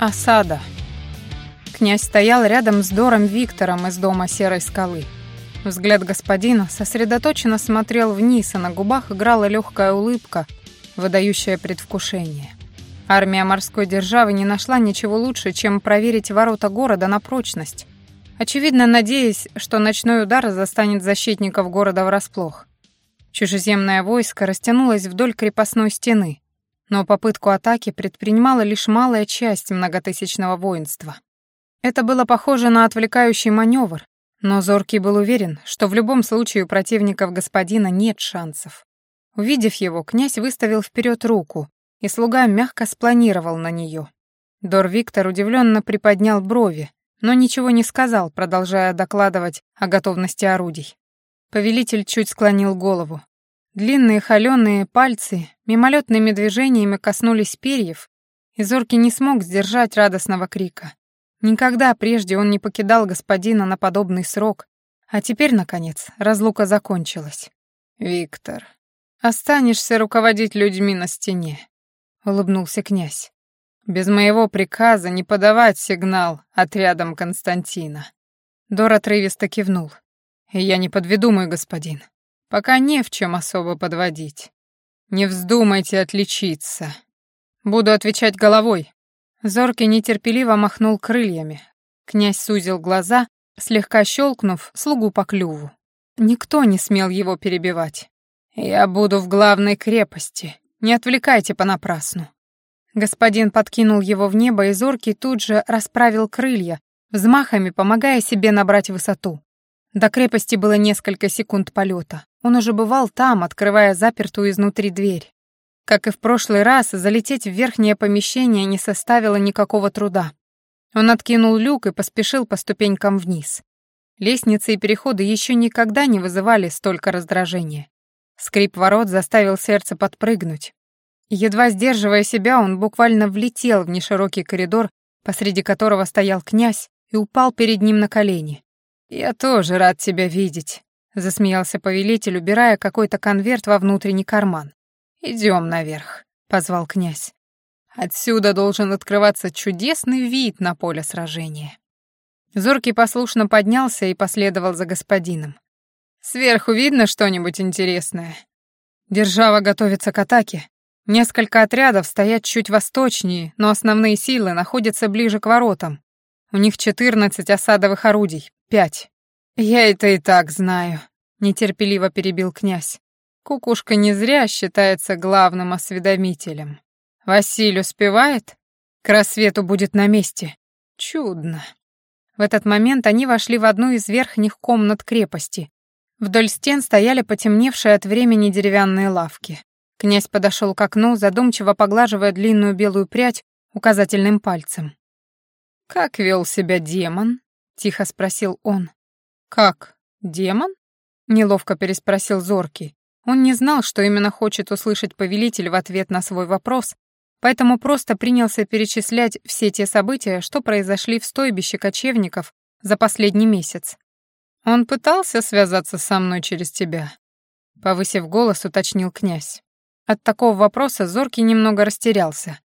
Осада. Князь стоял рядом с Дором Виктором из дома Серой скалы. Взгляд господина сосредоточенно смотрел вниз, а на губах играла легкая улыбка, выдающая предвкушение. Армия морской державы не нашла ничего лучше, чем проверить ворота города на прочность, очевидно надеясь, что ночной удар застанет защитников города врасплох. Чужеземное войско растянулось вдоль крепостной стены, но попытку атаки предпринимала лишь малая часть многотысячного воинства. Это было похоже на отвлекающий маневр, но Зоркий был уверен, что в любом случае у противников господина нет шансов. Увидев его, князь выставил вперед руку, и слуга мягко спланировал на нее. Дор Виктор удивленно приподнял брови, но ничего не сказал, продолжая докладывать о готовности орудий. Повелитель чуть склонил голову. Длинные холеные пальцы мимолетными движениями коснулись перьев, и Зорки не смог сдержать радостного крика. Никогда прежде он не покидал господина на подобный срок, а теперь, наконец, разлука закончилась. «Виктор, останешься руководить людьми на стене», — улыбнулся князь. «Без моего приказа не подавать сигнал отрядам Константина». Дор отрывисто кивнул. «Я не подведу, мой господин. Пока не в чем особо подводить. Не вздумайте отличиться. Буду отвечать головой. Зоркий нетерпеливо махнул крыльями. Князь сузил глаза, слегка щелкнув слугу по клюву. Никто не смел его перебивать. «Я буду в главной крепости. Не отвлекайте понапрасну». Господин подкинул его в небо, и Зоркий тут же расправил крылья, взмахами помогая себе набрать высоту. До крепости было несколько секунд полета. Он уже бывал там, открывая запертую изнутри дверь. Как и в прошлый раз, залететь в верхнее помещение не составило никакого труда. Он откинул люк и поспешил по ступенькам вниз. Лестницы и переходы еще никогда не вызывали столько раздражения. Скрип ворот заставил сердце подпрыгнуть. Едва сдерживая себя, он буквально влетел в неширокий коридор, посреди которого стоял князь, и упал перед ним на колени. «Я тоже рад тебя видеть», — засмеялся повелитель, убирая какой-то конверт во внутренний карман. «Идем наверх», — позвал князь. «Отсюда должен открываться чудесный вид на поле сражения». Зоркий послушно поднялся и последовал за господином. «Сверху видно что-нибудь интересное?» Держава готовится к атаке. Несколько отрядов стоят чуть восточнее, но основные силы находятся ближе к воротам. У них 14 осадовых орудий, пять. «Я это и так знаю», — нетерпеливо перебил князь. «Кукушка не зря считается главным осведомителем. Василь успевает? К рассвету будет на месте. Чудно». В этот момент они вошли в одну из верхних комнат крепости. Вдоль стен стояли потемневшие от времени деревянные лавки. Князь подошел к окну, задумчиво поглаживая длинную белую прядь указательным пальцем. «Как вел себя демон?» — тихо спросил он. «Как? Демон?» — неловко переспросил Зоркий. Он не знал, что именно хочет услышать повелитель в ответ на свой вопрос, поэтому просто принялся перечислять все те события, что произошли в стойбище кочевников за последний месяц. «Он пытался связаться со мной через тебя?» Повысив голос, уточнил князь. От такого вопроса Зоркий немного растерялся.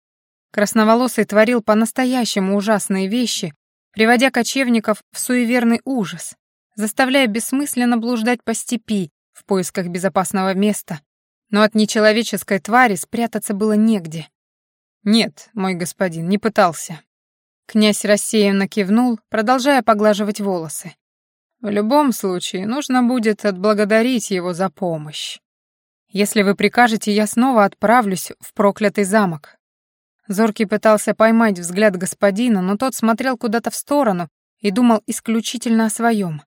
Красноволосый творил по-настоящему ужасные вещи, приводя кочевников в суеверный ужас заставляя бессмысленно блуждать по степи в поисках безопасного места, но от нечеловеческой твари спрятаться было негде. «Нет, мой господин, не пытался». Князь рассеянно кивнул, продолжая поглаживать волосы. «В любом случае, нужно будет отблагодарить его за помощь. Если вы прикажете, я снова отправлюсь в проклятый замок». Зоркий пытался поймать взгляд господина, но тот смотрел куда-то в сторону и думал исключительно о своем.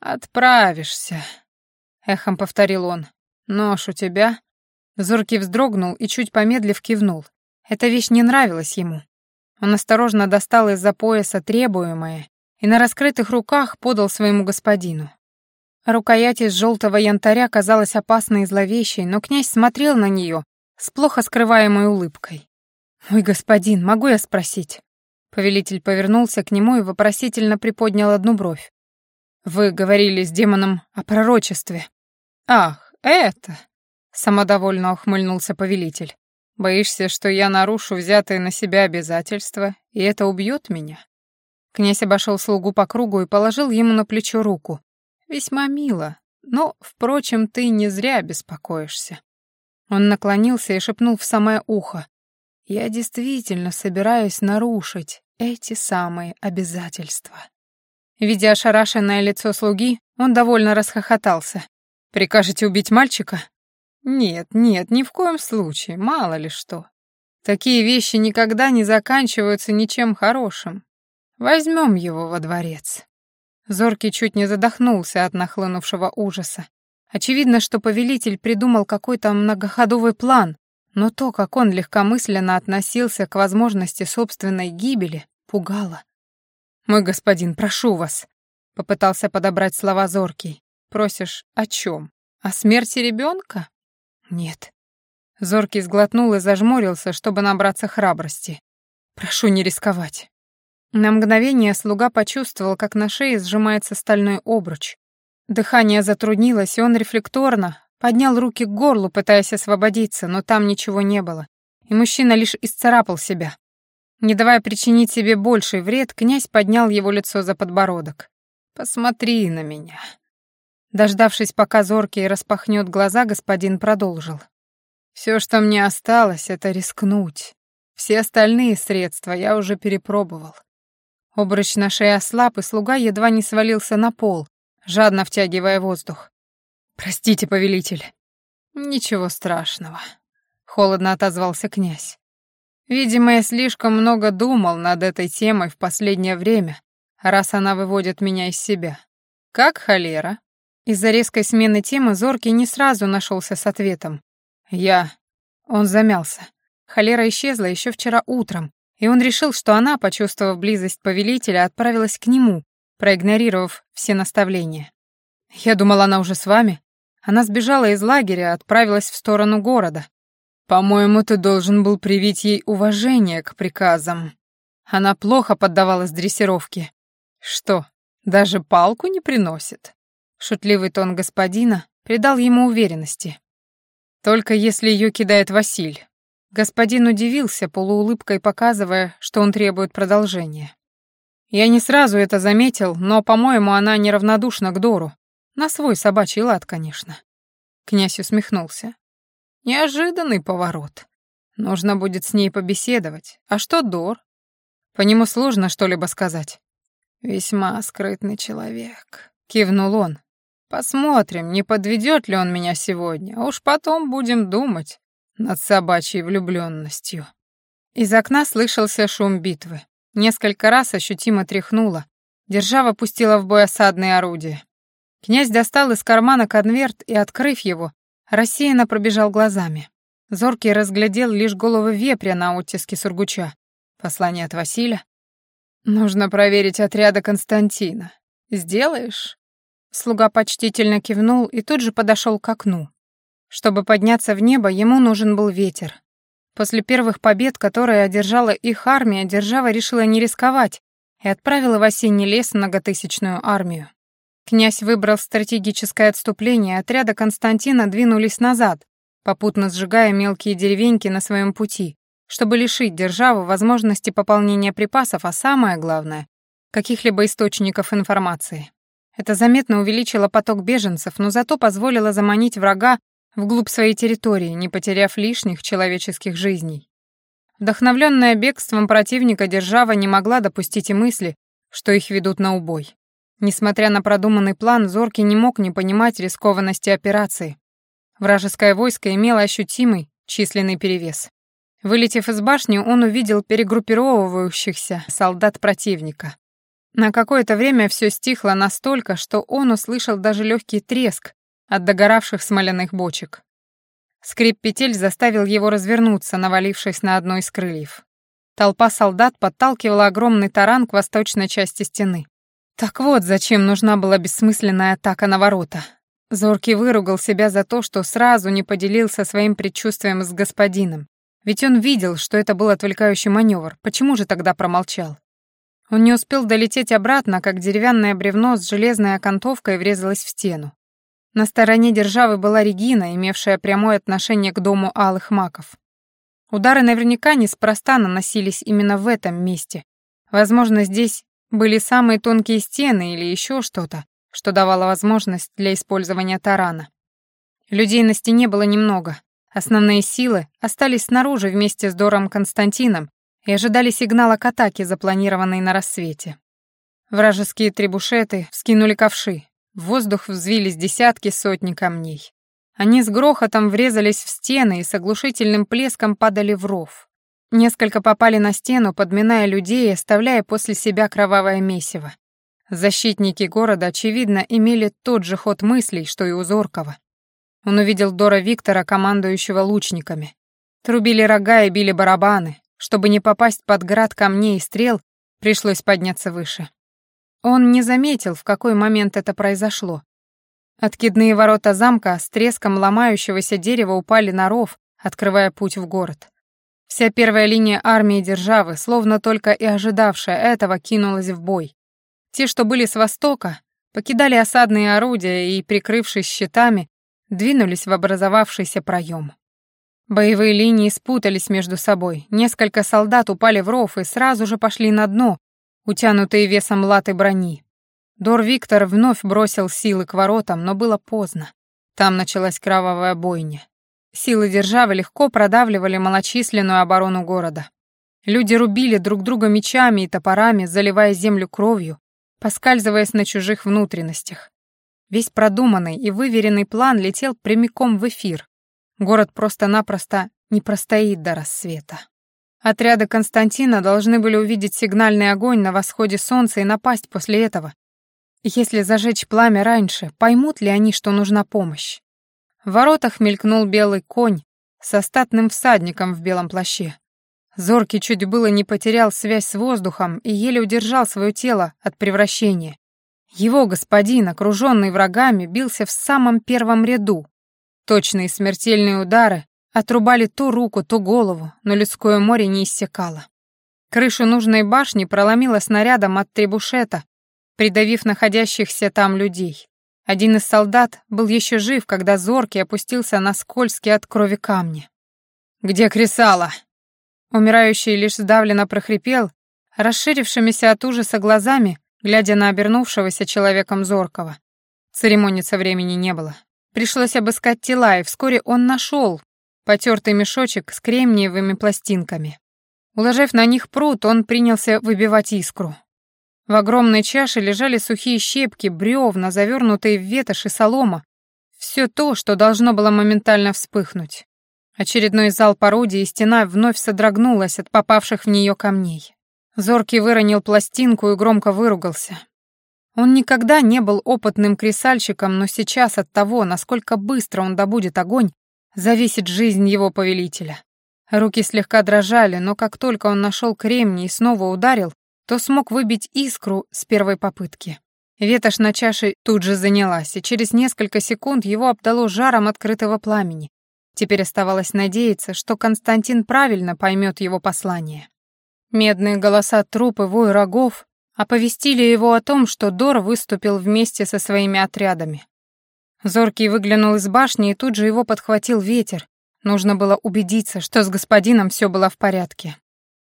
«Отправишься», — эхом повторил он. «Нож у тебя?» Зоркий вздрогнул и, чуть помедлив, кивнул. Эта вещь не нравилась ему. Он осторожно достал из-за пояса требуемое и на раскрытых руках подал своему господину. Рукоять из желтого янтаря казалась опасной и зловещей, но князь смотрел на нее с плохо скрываемой улыбкой. «Мой господин, могу я спросить?» Повелитель повернулся к нему и вопросительно приподнял одну бровь. Вы говорили с демоном о пророчестве. Ах, это... Самодовольно ухмыльнулся повелитель. Боишься, что я нарушу взятые на себя обязательства, и это убьет меня?» Князь обошел слугу по кругу и положил ему на плечо руку. «Весьма мило, но, впрочем, ты не зря беспокоишься». Он наклонился и шепнул в самое ухо. «Я действительно собираюсь нарушить эти самые обязательства». Видя ошарашенное лицо слуги, он довольно расхохотался. «Прикажете убить мальчика?» «Нет, нет, ни в коем случае, мало ли что. Такие вещи никогда не заканчиваются ничем хорошим. Возьмем его во дворец». Зоркий чуть не задохнулся от нахлынувшего ужаса. Очевидно, что повелитель придумал какой-то многоходовый план, но то, как он легкомысленно относился к возможности собственной гибели, пугало. «Мой господин, прошу вас», — попытался подобрать слова Зоркий. «Просишь о чем? О смерти ребенка?» «Нет». Зоркий сглотнул и зажмурился, чтобы набраться храбрости. «Прошу не рисковать». На мгновение слуга почувствовал, как на шее сжимается стальной обруч. Дыхание затруднилось, и он рефлекторно поднял руки к горлу, пытаясь освободиться, но там ничего не было, и мужчина лишь исцарапал себя. Не давая причинить себе больший вред, князь поднял его лицо за подбородок. «Посмотри на меня». Дождавшись, пока зоркий распахнет глаза, господин продолжил. «Все, что мне осталось, это рискнуть. Все остальные средства я уже перепробовал. Обруч на шее ослаб, и слуга едва не свалился на пол, жадно втягивая воздух. «Простите, повелитель». «Ничего страшного», — холодно отозвался князь. «Видимо, я слишком много думал над этой темой в последнее время, раз она выводит меня из себя. Как холера?» Из-за резкой смены темы Зоркий не сразу нашелся с ответом. «Я...» Он замялся. Холера исчезла еще вчера утром, и он решил, что она, почувствовав близость повелителя, отправилась к нему, проигнорировав все наставления. «Я думала, она уже с вами. Она сбежала из лагеря, отправилась в сторону города. По-моему, ты должен был привить ей уважение к приказам. Она плохо поддавалась дрессировке. Что, даже палку не приносит?» Шутливый тон господина придал ему уверенности. «Только если ее кидает Василь». Господин удивился, полуулыбкой показывая, что он требует продолжения. Я не сразу это заметил, но, по-моему, она неравнодушна к Дору. На свой собачий лад, конечно. Князь усмехнулся. Неожиданный поворот. Нужно будет с ней побеседовать. А что Дор? По нему сложно что-либо сказать. Весьма скрытный человек, кивнул он. Посмотрим, не подведет ли он меня сегодня, а уж потом будем думать, над собачьей влюбленностью. Из окна слышался шум битвы. Несколько раз ощутимо тряхнуло. Держава пустила в бой осадные орудия. Князь достал из кармана конверт и, открыв его, рассеянно пробежал глазами. Зоркий разглядел лишь голову вепря на оттиске сургуча. Послание от Василия. «Нужно проверить отряда Константина. Сделаешь?» Слуга почтительно кивнул и тут же подошел к окну. Чтобы подняться в небо, ему нужен был ветер. После первых побед, которые одержала их армия, держава решила не рисковать и отправила в осенний лес многотысячную армию. Князь выбрал стратегическое отступление, отряда Константина двинулись назад, попутно сжигая мелкие деревеньки на своем пути, чтобы лишить державу возможности пополнения припасов, а самое главное — каких-либо источников информации. Это заметно увеличило поток беженцев, но зато позволило заманить врага вглубь своей территории, не потеряв лишних человеческих жизней. Вдохновленная бегством противника, держава не могла допустить и мысли, что их ведут на убой. Несмотря на продуманный план, Зоркий не мог не понимать рискованности операции. Вражеское войско имело ощутимый численный перевес. Вылетев из башни, он увидел перегруппировывающихся солдат противника. На какое-то время все стихло настолько, что он услышал даже легкий треск, от догоравших смоляных бочек. Скрип петель заставил его развернуться, навалившись на одно из крыльев. Толпа солдат подталкивала огромный таран к восточной части стены. Так вот, зачем нужна была бессмысленная атака на ворота. Зоркий выругал себя за то, что сразу не поделился своим предчувствием с господином. Ведь он видел, что это был отвлекающий маневр. Почему же тогда промолчал? Он не успел долететь обратно, как деревянное бревно с железной окантовкой врезалось в стену. На стороне державы была Регина, имевшая прямое отношение к дому алых маков. Удары наверняка неспроста наносились именно в этом месте. Возможно, здесь были самые тонкие стены или еще что-то, что давало возможность для использования тарана. Людей на стене было немного. Основные силы остались снаружи вместе с Дором Константином и ожидали сигнала к атаке, запланированной на рассвете. Вражеские требушеты вскинули ковши. В воздух взвились десятки сотни камней. Они с грохотом врезались в стены и с оглушительным плеском падали в ров. Несколько попали на стену, подминая людей и оставляя после себя кровавое месиво. Защитники города, очевидно, имели тот же ход мыслей, что и у Зоркова. Он увидел Дора Виктора, командующего лучниками. Трубили рога и били барабаны. Чтобы не попасть под град камней и стрел, пришлось подняться выше. Он не заметил, в какой момент это произошло. Откидные ворота замка с треском ломающегося дерева упали на ров, открывая путь в город. Вся первая линия армии державы, словно только и ожидавшая этого, кинулась в бой. Те, что были с востока, покидали осадные орудия и, прикрывшись щитами, двинулись в образовавшийся проем. Боевые линии спутались между собой, несколько солдат упали в ров и сразу же пошли на дно, утянутые весом латы брони. Дор Виктор вновь бросил силы к воротам, но было поздно. Там началась кровавая бойня. Силы державы легко продавливали малочисленную оборону города. Люди рубили друг друга мечами и топорами, заливая землю кровью, поскальзываясь на чужих внутренностях. Весь продуманный и выверенный план летел прямиком в эфир. Город просто-напросто не простоит до рассвета. Отряды Константина должны были увидеть сигнальный огонь на восходе солнца и напасть после этого, если зажечь пламя раньше, поймут ли они, что нужна помощь? В воротах мелькнул белый конь с остатным всадником в белом плаще. Зоркий чуть было не потерял связь с воздухом и еле удержал свое тело от превращения. Его господин, окруженный врагами, бился в самом первом ряду. Точные смертельные удары отрубали то руку, то голову, но людское море не иссякало. Крышу нужной башни проломило снарядом от требушета, придавив находящихся там людей. Один из солдат был еще жив, когда Зоркий опустился на скользкие от крови камни. «Где Крисала?» Умирающий лишь сдавленно прохрипел, расширившимися от ужаса глазами, глядя на обернувшегося человеком Зоркого. Церемониться времени не было. Пришлось обыскать тела, и вскоре он нашел потертый мешочек с кремниевыми пластинками. Уложив на них пруд, он принялся выбивать искру. В огромной чаше лежали сухие щепки, бревна, завернутые в ветошь и солома. Все то, что должно было моментально вспыхнуть. Очередной зал орудия и стена вновь содрогнулась от попавших в нее камней. Зоркий выронил пластинку и громко выругался. Он никогда не был опытным кресальщиком, но сейчас от того, насколько быстро он добудет огонь, зависит жизнь его повелителя. Руки слегка дрожали, но как только он нашел кремний и снова ударил, то смог выбить искру с первой попытки. Ветошь на чаше тут же занялась, и через несколько секунд его обдало жаром открытого пламени. Теперь оставалось надеяться, что Константин правильно поймет его послание. Медные голоса труп и вой рогов оповестили его о том, что Дор выступил вместе со своими отрядами. Зоркий выглянул из башни, и тут же его подхватил ветер. Нужно было убедиться, что с господином все было в порядке.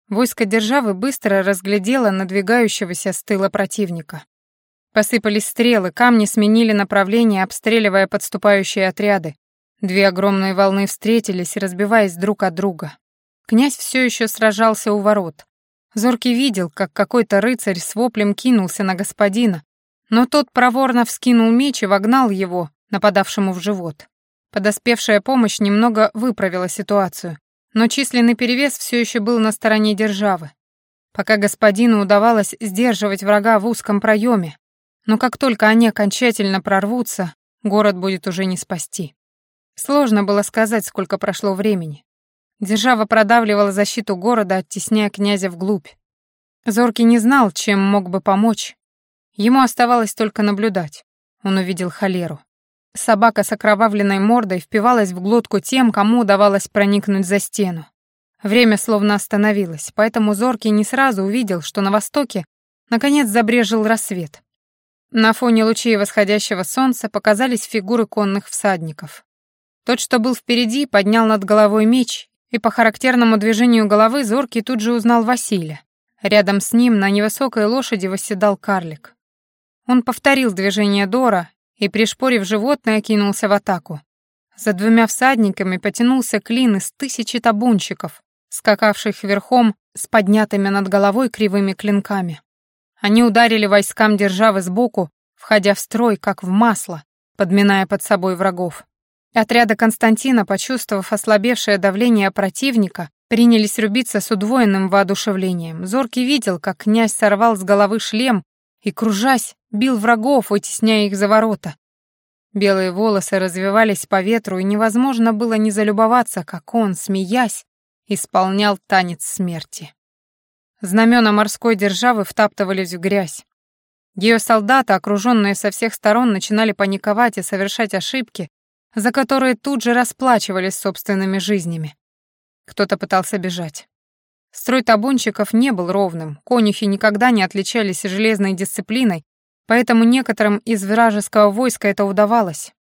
Войско державы быстро разглядело надвигающегося с тыла противника. Посыпались стрелы, камни сменили направление, обстреливая подступающие отряды. Две огромные волны встретились, разбиваясь друг от друга. Князь все еще сражался у ворот. Зоркий видел, как какой-то рыцарь с воплем кинулся на господина, но тот проворно вскинул меч и вогнал его, нападавшему в живот. Подоспевшая помощь немного выправила ситуацию, но численный перевес все еще был на стороне державы. Пока господину удавалось сдерживать врага в узком проеме, но как только они окончательно прорвутся, город будет уже не спасти. Сложно было сказать, сколько прошло времени. Держава продавливала защиту города, оттесняя князя вглубь. Зоркий не знал, чем мог бы помочь. Ему оставалось только наблюдать. Он увидел холеру. Собака с окровавленной мордой впивалась в глотку тем, кому удавалось проникнуть за стену. Время словно остановилось, поэтому Зоркий не сразу увидел, что на востоке наконец забрежил рассвет. На фоне лучей восходящего солнца показались фигуры конных всадников. Тот, что был впереди, поднял над головой меч, и по характерному движению головы Зоркий тут же узнал Василия. Рядом с ним на невысокой лошади восседал карлик. Он повторил движение Дора и, пришпорив животное, кинулся в атаку. За двумя всадниками потянулся клин из тысячи табунчиков, скакавших верхом с поднятыми над головой кривыми клинками. Они ударили войскам державы сбоку, входя в строй, как в масло, подминая под собой врагов. Отряды Константина, почувствовав ослабевшее давление противника, принялись рубиться с удвоенным воодушевлением. Зоркий видел, как князь сорвал с головы шлем и, кружась, бил врагов, вытесняя их за ворота. Белые волосы развивались по ветру, и невозможно было не залюбоваться, как он, смеясь, исполнял танец смерти. Знамена морской державы втаптывались в грязь. Ее солдаты, окруженные со всех сторон, начинали паниковать и совершать ошибки, за которые тут же расплачивались собственными жизнями. Кто-то пытался бежать. Строй табунчиков не был ровным, конюхи никогда не отличались железной дисциплиной, поэтому некоторым из вражеского войска это удавалось.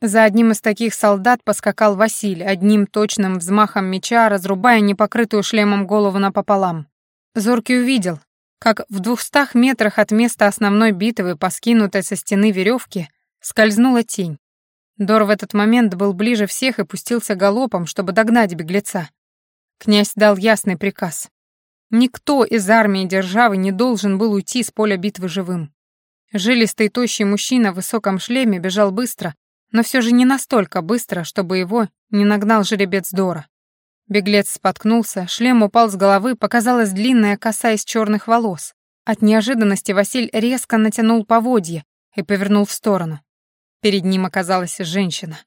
За одним из таких солдат поскакал Василий, одним точным взмахом меча, разрубая непокрытую шлемом голову напополам. Зоркий увидел, как в двухстах метрах от места основной битвы, по скинутой со стены веревки, скользнула тень. Дор в этот момент был ближе всех и пустился галопом, чтобы догнать беглеца. Князь дал ясный приказ. Никто из армии державы не должен был уйти с поля битвы живым. Жилистый тощий мужчина в высоком шлеме бежал быстро, но все же не настолько быстро, чтобы его не нагнал жеребец Дора. Беглец споткнулся, шлем упал с головы, показалась длинная коса из черных волос. От неожиданности Василь резко натянул поводье и повернул в сторону. Перед ним оказалась женщина.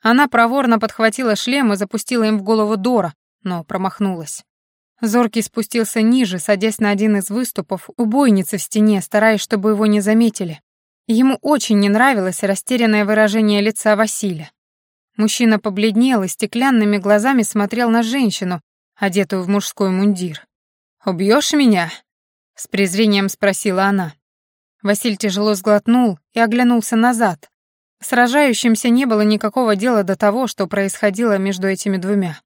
Она проворно подхватила шлем и запустила им в голову Дора, но промахнулась. Зоркий спустился ниже, садясь на один из выступов у бойницы в стене, стараясь, чтобы его не заметили. Ему очень не нравилось растерянное выражение лица Василия. Мужчина побледнел и стеклянными глазами смотрел на женщину, одетую в мужской мундир. «Убьешь меня?» — с презрением спросила она. Василь тяжело сглотнул и оглянулся назад, Сражающимся не было никакого дела до того, что происходило между этими двумя.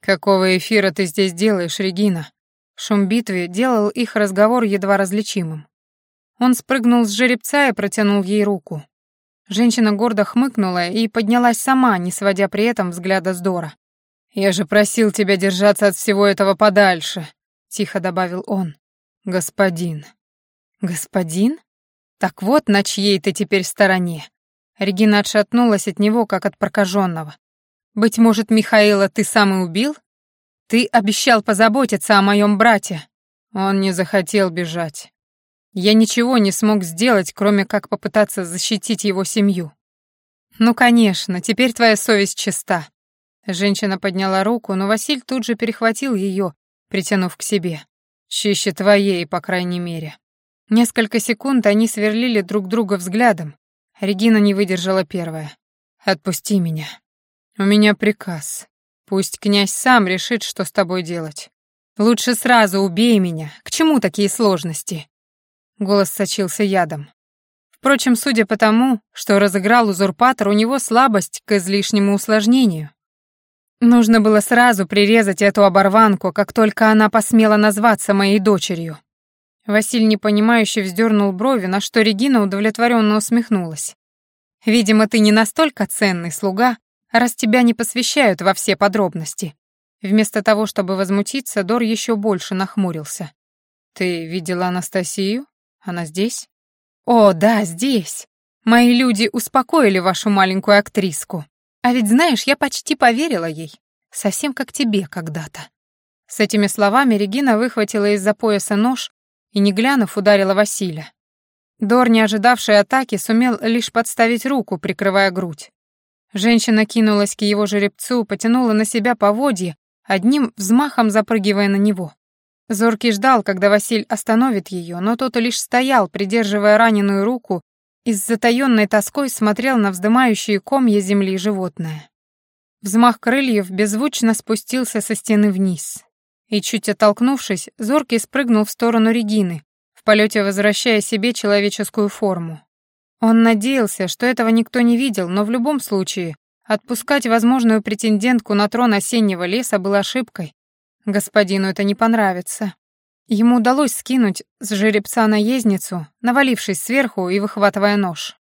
«Какого эфира ты здесь делаешь, Регина?» Шум битвы делал их разговор едва различимым. Он спрыгнул с жеребца и протянул ей руку. Женщина гордо хмыкнула и поднялась сама, не сводя при этом взгляда с Дора. «Я же просил тебя держаться от всего этого подальше», — тихо добавил он. «Господин». «Господин? Так вот, на чьей ты теперь стороне?» Регина отшатнулась от него, как от прокаженного. «Быть может, Михаила ты сам и убил? Ты обещал позаботиться о моем брате». Он не захотел бежать. Я ничего не смог сделать, кроме как попытаться защитить его семью. «Ну, конечно, теперь твоя совесть чиста». Женщина подняла руку, но Василь тут же перехватил ее, притянув к себе. «Чище твоей, по крайней мере». Несколько секунд они сверлили друг друга взглядом, Регина не выдержала первая. «Отпусти меня. У меня приказ. Пусть князь сам решит, что с тобой делать. Лучше сразу убей меня. К чему такие сложности?» Голос сочился ядом. Впрочем, судя по тому, что разыграл узурпатор, у него слабость к излишнему усложнению. Нужно было сразу прирезать эту оборванку, как только она посмела назваться моей дочерью. Василь непонимающе вздернул брови, на что Регина удовлетворенно усмехнулась. «Видимо, ты не настолько ценный слуга, раз тебя не посвящают во все подробности». Вместо того, чтобы возмутиться, Дор еще больше нахмурился. «Ты видела Анастасию? Она здесь?» «О, да, здесь. Мои люди успокоили вашу маленькую актриску. А ведь, знаешь, я почти поверила ей. Совсем как тебе когда-то». С этими словами Регина выхватила из-за пояса нож и, не глянув, ударила Василия. Дор, не ожидавший атаки, сумел лишь подставить руку, прикрывая грудь. Женщина кинулась к его жеребцу, потянула на себя поводье, одним взмахом запрыгивая на него. Зоркий ждал, когда Василь остановит ее, но тот лишь стоял, придерживая раненую руку, и с затаённой тоской смотрел на вздымающие комья земли животное. Взмах крыльев беззвучно спустился со стены вниз. И чуть оттолкнувшись, Зоркий спрыгнул в сторону Регины, в полете возвращая себе человеческую форму. Он надеялся, что этого никто не видел, но в любом случае Отпускать возможную претендентку на трон осеннего леса было ошибкой. Господину это не понравится. Ему удалось скинуть с жеребца наездницу, навалившись сверху и выхватывая нож.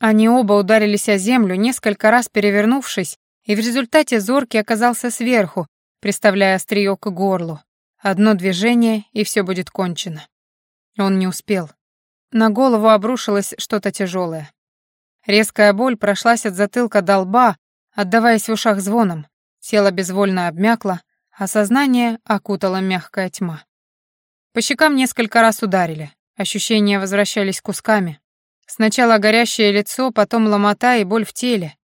Они оба ударились о землю, несколько раз перевернувшись, и в результате Зорки оказался сверху, приставляя острие к горлу. Одно движение, и все будет кончено. Он не успел. На голову обрушилось что-то тяжелое. Резкая боль прошлась от затылка до лба, отдаваясь в ушах звоном. Тело безвольно обмякло, а сознание окутала мягкая тьма. По щекам несколько раз ударили. Ощущения возвращались кусками. Сначала горящее лицо, потом ломота и боль в теле.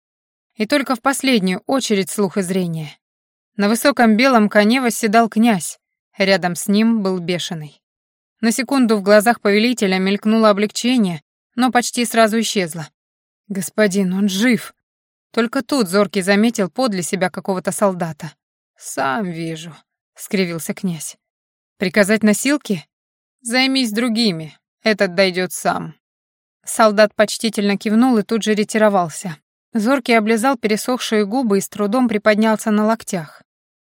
И только в последнюю очередь слух и зрение. На высоком белом коне восседал князь. Рядом с ним был бешеный. На секунду в глазах повелителя мелькнуло облегчение, но почти сразу исчезло. «Господин, он жив!» Только тут Зоркий заметил подле себя какого-то солдата. «Сам вижу», — скривился князь. Приказать носилки? Займись другими, этот дойдет сам. Солдат почтительно кивнул и тут же ретировался. Зоркий облизал пересохшие губы и с трудом приподнялся на локтях.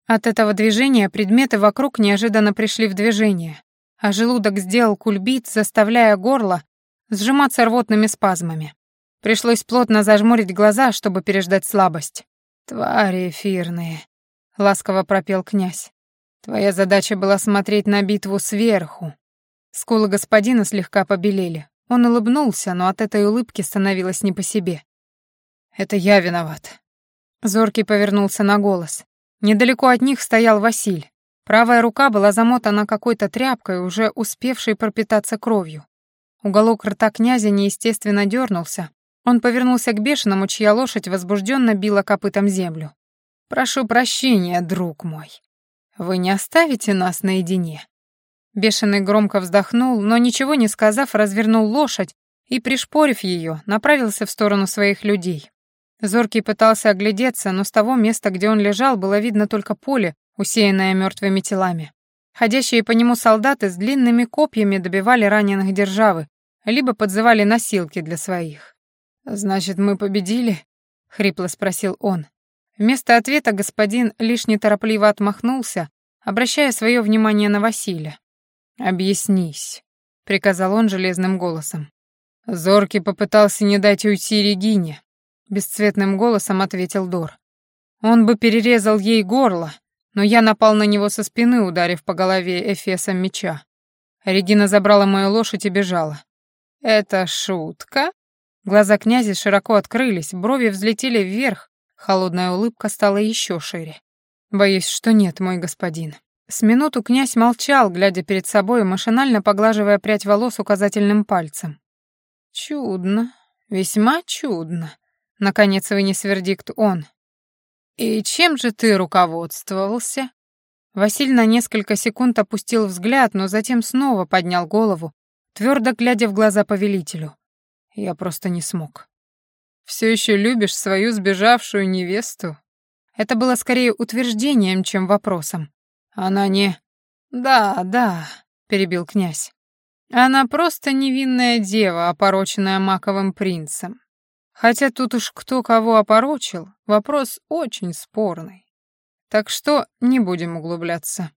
От этого движения предметы вокруг неожиданно пришли в движение, а желудок сделал кульбит, заставляя горло сжиматься рвотными спазмами. Пришлось плотно зажмурить глаза, чтобы переждать слабость. «Твари эфирные», — ласково пропел князь. Твоя задача была смотреть на битву сверху. Скулы господина слегка побелели. Он улыбнулся, но от этой улыбки становилось не по себе. «Это я виноват». Зоркий повернулся на голос. Недалеко от них стоял Василь. Правая рука была замотана какой-то тряпкой, уже успевшей пропитаться кровью. Уголок рта князя неестественно дернулся. Он повернулся к бешеному, чья лошадь возбужденно била копытом землю. «Прошу прощения, друг мой. Вы не оставите нас наедине?» Бешеный громко вздохнул, но ничего не сказав, развернул лошадь и, пришпорив ее, направился в сторону своих людей. Зоркий пытался оглядеться, но с того места, где он лежал, было видно только поле, усеянное мертвыми телами. Ходящие по нему солдаты с длинными копьями добивали раненых державы, либо подзывали носилки для своих. «Значит, мы победили?» — хрипло спросил он. Вместо ответа господин лишь неторопливо отмахнулся, обращая свое внимание на Василия. «Объяснись», — приказал он железным голосом. Зоркий попытался не дать уйти Регине, бесцветным голосом ответил Дор. Он бы перерезал ей горло, но я напал на него со спины, ударив по голове эфесом меча. Регина забрала мою лошадь и бежала. «Это шутка?» Глаза князя широко открылись, брови взлетели вверх, Холодная улыбка стала еще шире. «Боюсь, что нет, мой господин». С минуту князь молчал, глядя перед собой машинально поглаживая прядь волос указательным пальцем. «Чудно, весьма чудно», — наконец вынес вердикт он. «И чем же ты руководствовался?» Василь на несколько секунд опустил взгляд, но затем снова поднял голову, твердо глядя в глаза повелителю. «Я просто не смог». Все еще любишь свою сбежавшую невесту?» Это было скорее утверждением, чем вопросом. Она не... «Да, да», — перебил князь. «Она просто невинная дева, опороченная маковым принцем. Хотя тут уж кто кого опорочил, вопрос очень спорный. Так что не будем углубляться».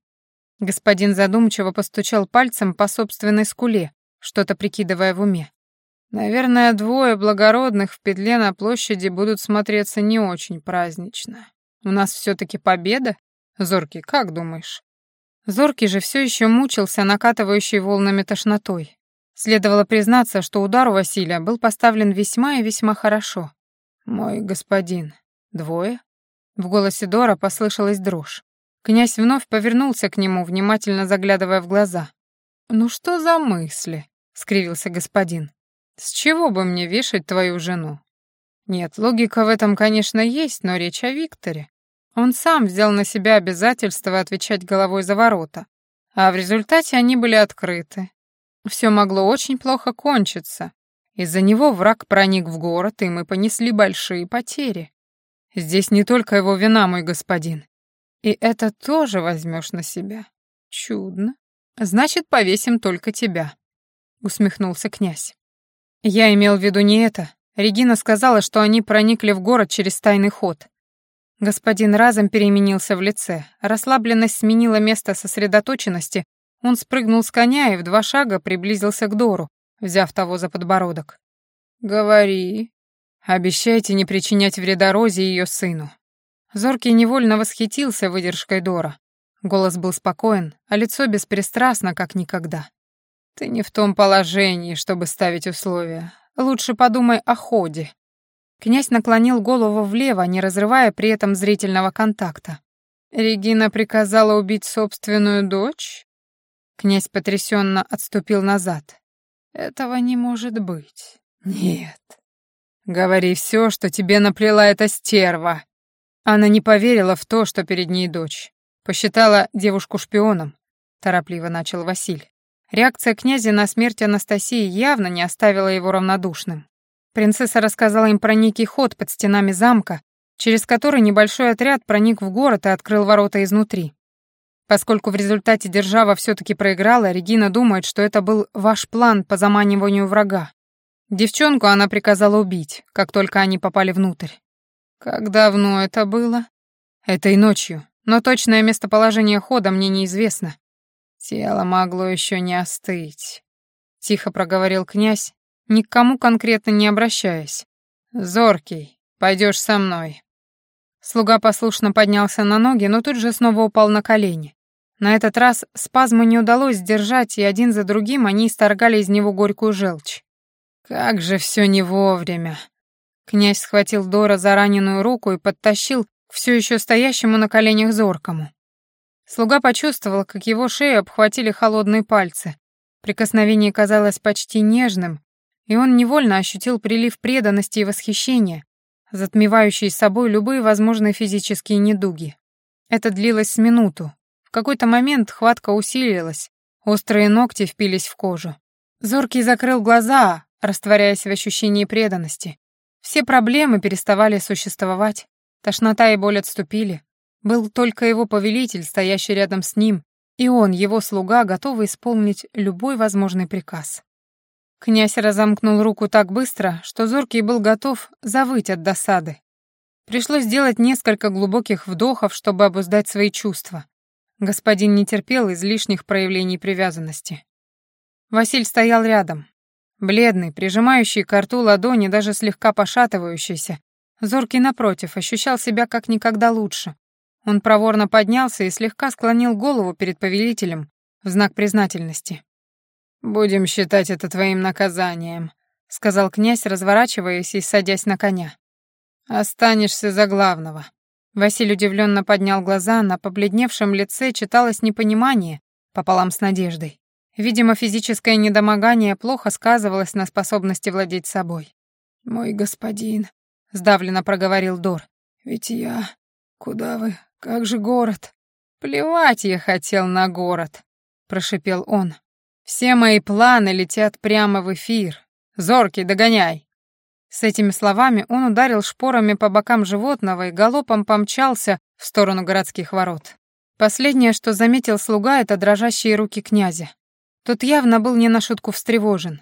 Господин задумчиво постучал пальцем по собственной скуле, что-то прикидывая в уме. Наверное, двое благородных в петле на площади будут смотреться не очень празднично. У нас все-таки победа? Зоркий, как думаешь? Зоркий же все еще мучился накатывающей волнами тошнотой. Следовало признаться, что удар у Василия был поставлен весьма и весьма хорошо. «Мой господин, двое?» В голосе Дора послышалась дрожь. Князь вновь повернулся к нему, внимательно заглядывая в глаза. «Ну что за мысли?» — скривился господин. С чего бы мне вешать твою жену? Нет, логика в этом, конечно, есть, но речь о Викторе. Он сам взял на себя обязательство отвечать головой за ворота, а в результате они были открыты. Все могло очень плохо кончиться. Из-за него враг проник в город, и мы понесли большие потери. Здесь не только его вина, мой господин. И это тоже возьмешь на себя. Чудно. Значит, повесим только тебя, усмехнулся князь. «Я имел в виду не это», — Регина сказала, что они проникли в город через тайный ход. Господин разом переменился в лице. Расслабленность сменила место сосредоточенности. Он спрыгнул с коня и в два шага приблизился к Дору, взяв того за подбородок. «Говори. Обещайте не причинять вреда Розе и ее сыну». Зоркий невольно восхитился выдержкой Дора. Голос был спокоен, а лицо беспристрастно, как никогда. «Ты не в том положении, чтобы ставить условия. Лучше подумай о ходе». Князь наклонил голову влево, не разрывая при этом зрительного контакта. «Регина приказала убить собственную дочь?» Князь потрясенно отступил назад. «Этого не может быть. Нет. Говори все, что тебе наплела эта стерва». Она не поверила в то, что перед ней дочь. Посчитала девушку шпионом, торопливо начал Василь. Реакция князя на смерть Анастасии явно не оставила его равнодушным. Принцесса рассказала им про некий ход под стенами замка, через который небольшой отряд проник в город и открыл ворота изнутри. Поскольку в результате держава все-таки проиграла, Регина думает, что это был ваш план по заманиванию врага. Девчонку она приказала убить, как только они попали внутрь. Как давно это было? Этой ночью, но точное местоположение хода мне неизвестно. Тело могло еще не остыть. Тихо проговорил князь, ни к кому конкретно не обращаясь. «Зоркий, пойдешь со мной». Слуга послушно поднялся на ноги, но тут же снова упал на колени. На этот раз спазму не удалось сдержать, и один за другим они исторгали из него горькую желчь. «Как же все не вовремя!» Князь схватил Дора за раненую руку и подтащил к все еще стоящему на коленях зоркому. Слуга почувствовал, как его шею обхватили холодные пальцы. Прикосновение казалось почти нежным, и он невольно ощутил прилив преданности и восхищения, затмевающий собой любые возможные физические недуги. Это длилось с минуту. В какой-то момент хватка усилилась, острые ногти впились в кожу. Зоркий закрыл глаза, растворяясь в ощущении преданности. Все проблемы переставали существовать, тошнота и боль отступили. Был только его повелитель, стоящий рядом с ним, и он, его слуга, готовый исполнить любой возможный приказ. Князь разомкнул руку так быстро, что Зоркий был готов завыть от досады. Пришлось сделать несколько глубоких вдохов, чтобы обуздать свои чувства. Господин не терпел излишних проявлений привязанности. Василь стоял рядом. Бледный, прижимающий к рту ладони, даже слегка пошатывающийся. Зоркий, напротив, ощущал себя как никогда лучше. Он проворно поднялся и слегка склонил голову перед повелителем в знак признательности. «Будем считать это твоим наказанием», — сказал князь, разворачиваясь и садясь на коня. «Останешься за главного». Василий удивленно поднял глаза, на побледневшем лице читалось непонимание пополам с надеждой. Видимо, физическое недомогание плохо сказывалось на способности владеть собой. «Мой господин», — сдавленно проговорил Дор, — «ведь я... Куда вы? Как же город?» «Плевать я хотел на город», — прошипел он. Все мои планы летят прямо в эфир. Зоркий, догоняй!» С этими словами он ударил шпорами по бокам животного и галопом помчался в сторону городских ворот. Последнее, что заметил слуга, это дрожащие руки князя. Тот явно был не на шутку встревожен.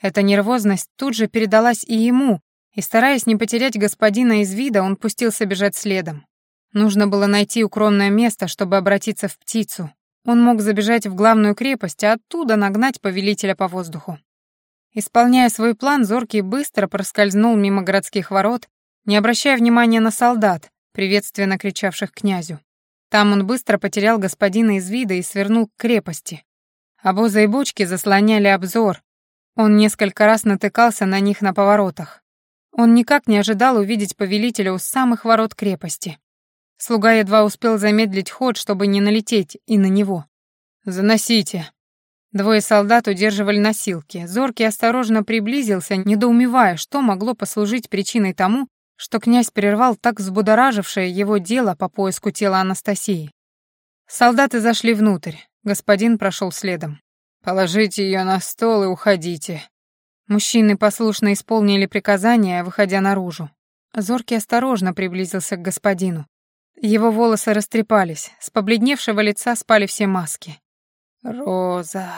Эта нервозность тут же передалась и ему, и, стараясь не потерять господина из вида, он пустился бежать следом. Нужно было найти укромное место, чтобы обратиться в птицу, он мог забежать в главную крепость, а оттуда нагнать повелителя по воздуху. Исполняя свой план, Зоркий быстро проскользнул мимо городских ворот, не обращая внимания на солдат, приветственно кричавших князю. Там он быстро потерял господина из вида и свернул к крепости. Обозы и бочки заслоняли обзор. Он несколько раз натыкался на них на поворотах. Он никак не ожидал увидеть повелителя у самых ворот крепости. Слуга едва успел замедлить ход, чтобы не налететь и на него. «Заносите». Двое солдат удерживали носилки. Зоркий осторожно приблизился, недоумевая, что могло послужить причиной тому, что князь прервал так взбудоражившее его дело по поиску тела Анастасии. Солдаты зашли внутрь. Господин прошел следом. «Положите ее на стол и уходите». Мужчины послушно исполнили приказание, выходя наружу. Зоркий осторожно приблизился к господину. Его волосы растрепались, с побледневшего лица спали все маски. «Роза...»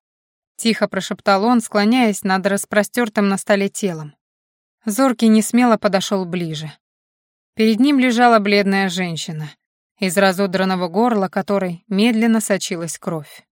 — тихо прошептал он, склоняясь над распростертым на столе телом. Зоркий несмело подошел ближе. Перед ним лежала бледная женщина, из разодранного горла которой медленно сочилась кровь.